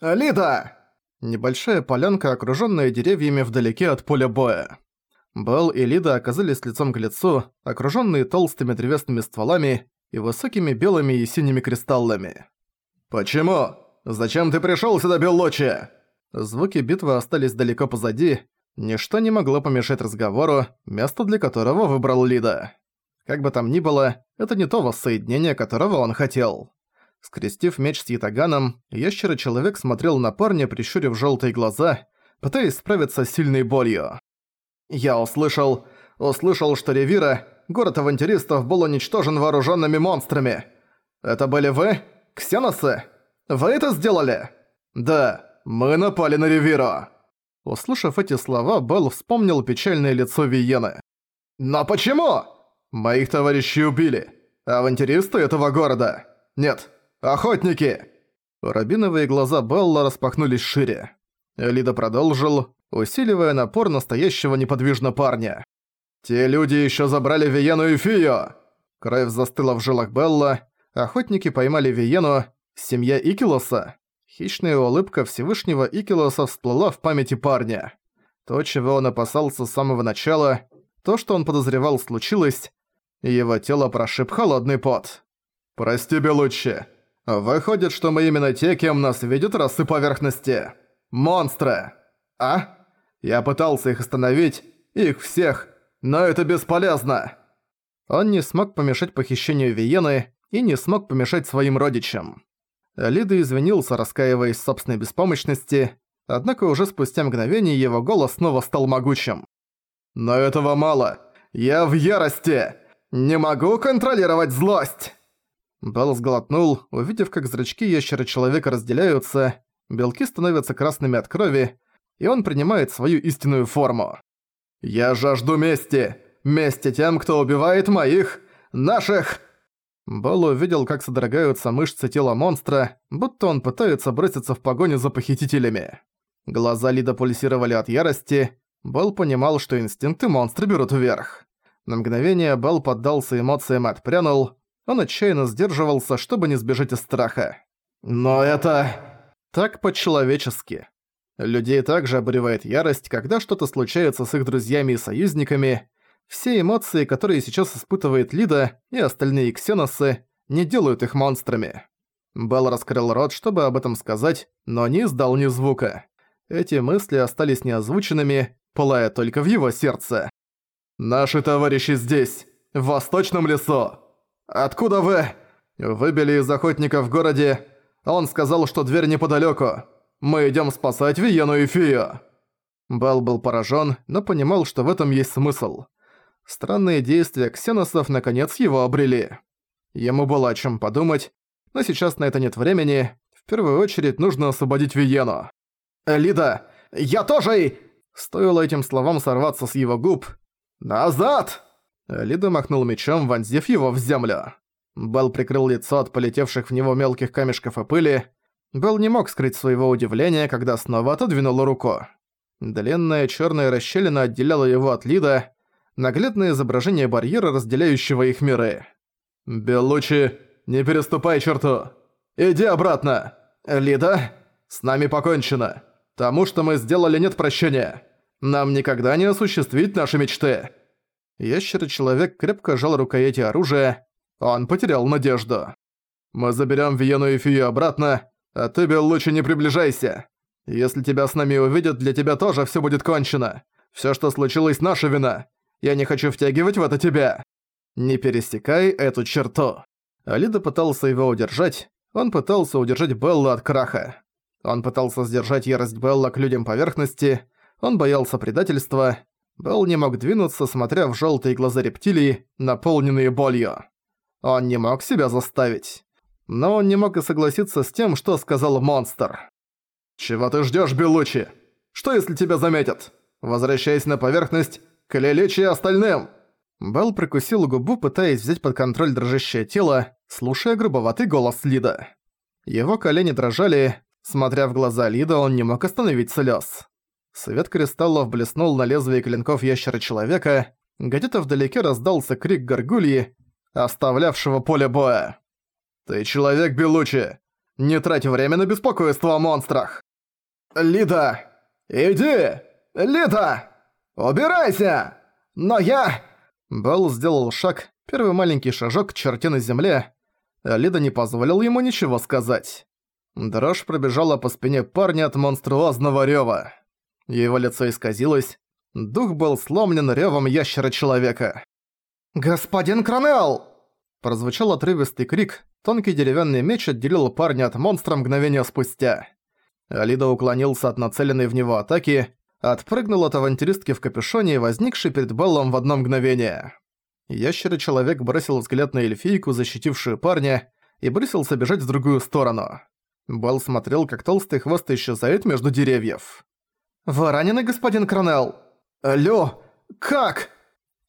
«Лида!» Небольшая полянка, окружённая деревьями вдалеке от поля боя. Белл и Лида оказались лицом к лицу, окружённые толстыми древесными стволами и высокими белыми и синими кристаллами. «Почему? Зачем ты пришёл сюда, Беллочи?» Звуки битвы остались далеко позади, ничто не могло помешать разговору, место для которого выбрал Лида. Как бы там ни было, это не то воссоединение, которого он хотел. Скрестив меч с ятаганом, ящера-человек смотрел на парня, прищурив желтые глаза, пытаясь справиться с сильной болью. «Я услышал... услышал, что Ревира, город авантюристов, был уничтожен вооруженными монстрами. Это были вы? Ксеносы? Вы это сделали?» «Да, мы напали на Ревиру». Услышав эти слова, Белл вспомнил печальное лицо Виены. «Но почему?» «Моих товарищей убили. Авантюристы этого города. Нет, «Охотники!» Рабиновые глаза Белла распахнулись шире. Лида продолжил, усиливая напор настоящего неподвижно парня. «Те люди еще забрали Виену и Фию!» Кровь застыла в жилах Белла. Охотники поймали Виену, семья Икилоса. Хищная улыбка Всевышнего Икилоса всплыла в памяти парня. То, чего он опасался с самого начала, то, что он подозревал, случилось, его тело прошиб холодный пот. «Прости, Белуччи, Выходит, что мы именно те, кем нас видят расы поверхности. Монстры. А? Я пытался их остановить, их всех, но это бесполезно. Он не смог помешать похищению Виены и не смог помешать своим родичам. Лида извинился, раскаиваясь в собственной беспомощности, однако уже спустя мгновение его голос снова стал могучим. «Но этого мало. Я в ярости. Не могу контролировать злость!» Белл сглотнул, увидев, как зрачки ящера-человека разделяются, белки становятся красными от крови, и он принимает свою истинную форму. «Я жажду мести! Мести тем, кто убивает моих... наших...» Белл увидел, как содрогаются мышцы тела монстра, будто он пытается броситься в погоню за похитителями. Глаза Лида пульсировали от ярости, Белл понимал, что инстинкты монстра берут вверх. На мгновение Белл поддался эмоциям и отпрянул, он отчаянно сдерживался, чтобы не сбежать из страха. «Но это...» Так по-человечески. Людей также обуревает ярость, когда что-то случается с их друзьями и союзниками. Все эмоции, которые сейчас испытывает Лида и остальные ксеносы, не делают их монстрами. Белл раскрыл рот, чтобы об этом сказать, но не издал ни звука. Эти мысли остались неозвученными, пылая только в его сердце. «Наши товарищи здесь, в Восточном лесу!» «Откуда вы?» «Выбили из охотника в городе. Он сказал, что дверь неподалёку. Мы идём спасать Виену и Фию». Бал был поражён, но понимал, что в этом есть смысл. Странные действия ксеносов наконец его обрели. Ему было о чём подумать, но сейчас на это нет времени. В первую очередь нужно освободить Виену. «Лида, я тоже и...» Стоило этим словам сорваться с его губ. «Назад!» Лида махнул мечом, вонзив его в землю. Белл прикрыл лицо от полетевших в него мелких камешков и пыли. Белл не мог скрыть своего удивления, когда снова отодвинул руку. Длинная черная расщелина отделяла его от Лида, наглядное изображение барьера, разделяющего их миры. «Беллучи, не переступай черту! Иди обратно! Лида, с нами покончено! Тому, что мы сделали, нет прощения! Нам никогда не осуществить наши мечты!» Ящер-человек крепко жал рукояти оружия. Он потерял надежду. «Мы заберем Виену и Фию обратно, а ты, Белл, лучше не приближайся. Если тебя с нами увидят, для тебя тоже все будет кончено. Все, что случилось, наша вина. Я не хочу втягивать в это тебя. Не пересекай эту черту». Алида пытался его удержать. Он пытался удержать Белла от краха. Он пытался сдержать ярость Белла к людям поверхности. Он боялся предательства. Белл не мог двинуться, смотря в желтые глаза рептилии, наполненные болью. Он не мог себя заставить. Но он не мог и согласиться с тем, что сказал монстр. «Чего ты ждёшь, Белучи? Что если тебя заметят? Возвращайся на поверхность, к Леличи и остальным!» Белл прикусил губу, пытаясь взять под контроль дрожащее тело, слушая грубоватый голос Лида. Его колени дрожали, смотря в глаза Лида, он не мог остановить слёз. Свет кристаллов блеснул на лезвие клинков ящера-человека, где-то вдалеке раздался крик горгульи, оставлявшего поле боя. «Ты человек, Белучи! Не трать время на беспокойство о монстрах!» «Лида! Иди! Лида! Убирайся! Но я...» Белл сделал шаг, первый маленький шажок к черте на земле. Лида не позволил ему ничего сказать. Дрожь пробежала по спине парня от монструозного рёва. Его лицо исказилось, дух был сломлен рёвом ящера-человека. «Господин Кронелл!» Прозвучал отрывистый крик, тонкий деревянный меч отделил парня от монстра мгновения спустя. Алида уклонился от нацеленной в него атаки, отпрыгнул от авантюристки в капюшоне, возникшей перед Беллом в одно мгновение. Ящер-человек бросил взгляд на эльфийку, защитившую парня, и бросился бежать в другую сторону. Белл смотрел, как толстый хвост исчезает между деревьев. «Вы ранены, господин Кронелл?» «Алло, как?»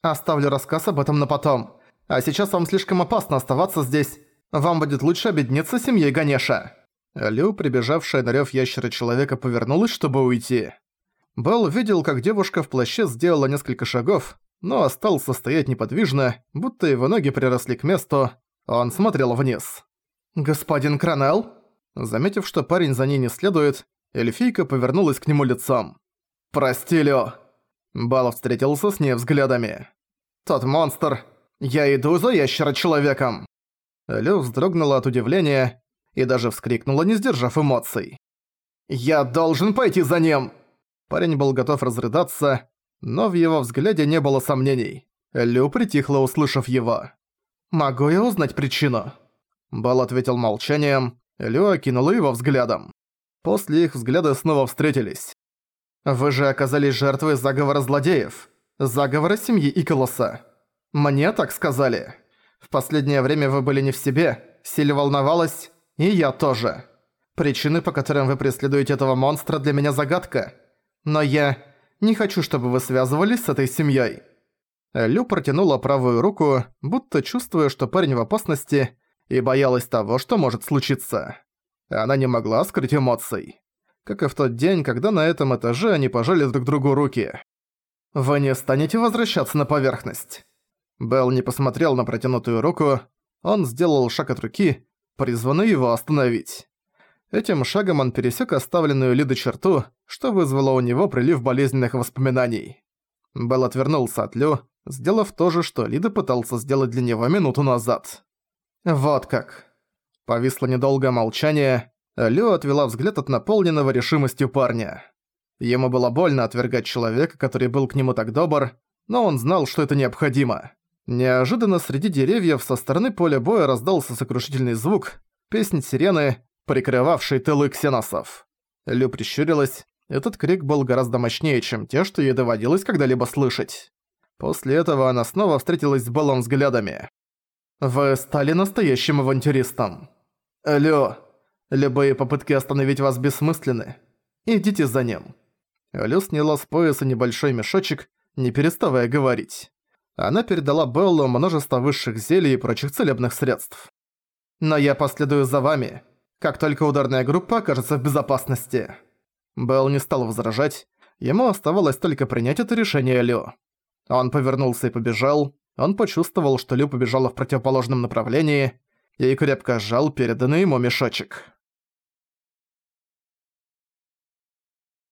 «Оставлю рассказ об этом на потом. А сейчас вам слишком опасно оставаться здесь. Вам будет лучше объединиться с семьей Ганеша». Лю, прибежавшая на рёв ящера-человека, повернулась, чтобы уйти. Белл видел, как девушка в плаще сделала несколько шагов, но остался стоять неподвижно, будто его ноги приросли к месту. Он смотрел вниз. «Господин Кронелл?» Заметив, что парень за ней не следует, эльфийка повернулась к нему лицом. «Прости, Лё». Бал встретился с ней взглядами. «Тот монстр! Я иду за ящера-человеком!» Лё вздрогнула от удивления и даже вскрикнула, не сдержав эмоций. «Я должен пойти за ним!» Парень был готов разрыдаться, но в его взгляде не было сомнений. Лю притихла, услышав его. «Могу я узнать причину?» Бал ответил молчанием, Лю окинула его взглядом. После их взгляды снова встретились. «Вы же оказались жертвой заговора злодеев. Заговора семьи Иколоса. Мне так сказали. В последнее время вы были не в себе, сильно волновалась, и я тоже. Причины, по которым вы преследуете этого монстра, для меня загадка. Но я не хочу, чтобы вы связывались с этой семьей. Лю протянула правую руку, будто чувствуя, что парень в опасности, и боялась того, что может случиться. Она не могла скрыть эмоций. Как и в тот день, когда на этом этаже они пожали друг другу руки. «Вы не станете возвращаться на поверхность?» Белл не посмотрел на протянутую руку, он сделал шаг от руки, призванный его остановить. Этим шагом он пересек оставленную Лиды черту, что вызвало у него прилив болезненных воспоминаний. Белл отвернулся от Лю, сделав то же, что Лида пытался сделать для него минуту назад. «Вот как». Повисло недолгое молчание, Лю отвела взгляд от наполненного решимостью парня. Ему было больно отвергать человека, который был к нему так добр, но он знал, что это необходимо. Неожиданно среди деревьев со стороны поля боя раздался сокрушительный звук, песнь сирены, прикрывавший тылы ксеносов. Лю прищурилась, этот крик был гораздо мощнее, чем те, что ей доводилось когда-либо слышать. После этого она снова встретилась с Беллом взглядами. «Вы стали настоящим авантюристом. Лю, любые попытки остановить вас бессмысленны. Идите за ним». Лю сняла с пояса небольшой мешочек, не переставая говорить. Она передала Беллу множество высших зелий и прочих целебных средств. «Но я последую за вами как только ударная группа окажется в безопасности. Белл не стал возражать, ему оставалось только принять это решение Лю. Он повернулся и побежал, он почувствовал, что Лю побежала в противоположном направлении и крепко сжал переданный ему мешочек.